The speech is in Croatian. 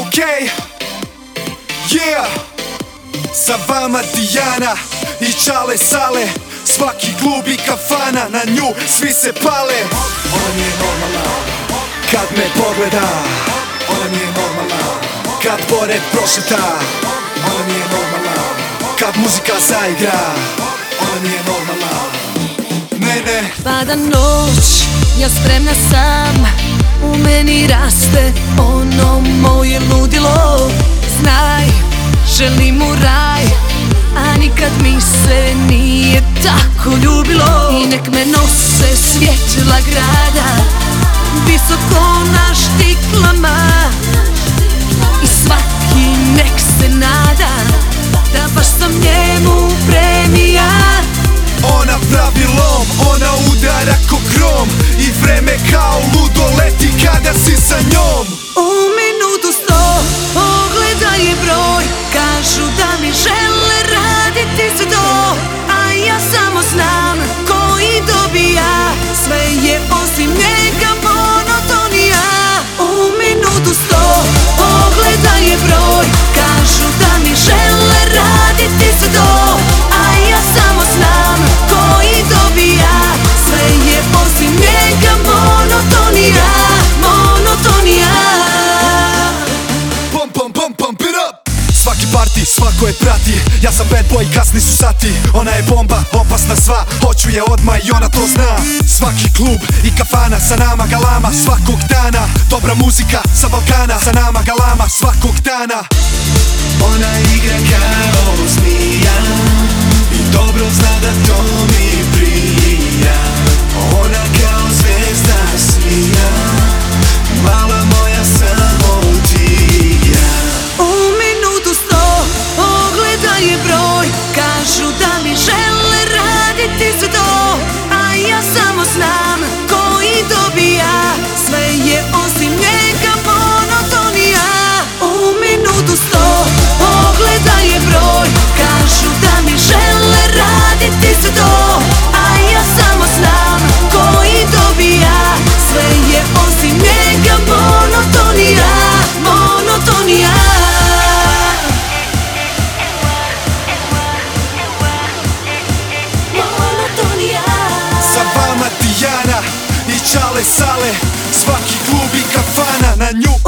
okej Yeah. Sa vama Dijana i Čale Sale. Svaki klub i kafana, na nju svi se pale. Ona nije normalna Kad me pogleda. Ona nije normalna Kad pored prošeta. Ona nije normalna Kad muzika zaigra. Ona nije normalna. Ne, ne Pada noć, ja spremna sam. U meni raste moje ludilo Znaj, želim u raj A nikad mi se nije tako ljubilo. I nek me nose svjetla grada Visoko na štiklama. I svaki nek se nada Da baš sam njemu premija. Ona pravi lom, ona udara ko grom. I vreme kao ludo leti kada si sa njom svako prati? Ja sam bad boy, kasni su sati. Ona je bomba, opasna sva. Hoću je odmah i ona to zna. Svaki klub i kafana Sa nama galama svakog dana. Dobra muzika sa Balkana Sa nama galama svakog dana. Ona igra kao zmija Sale Svaki klub i kafana Na nju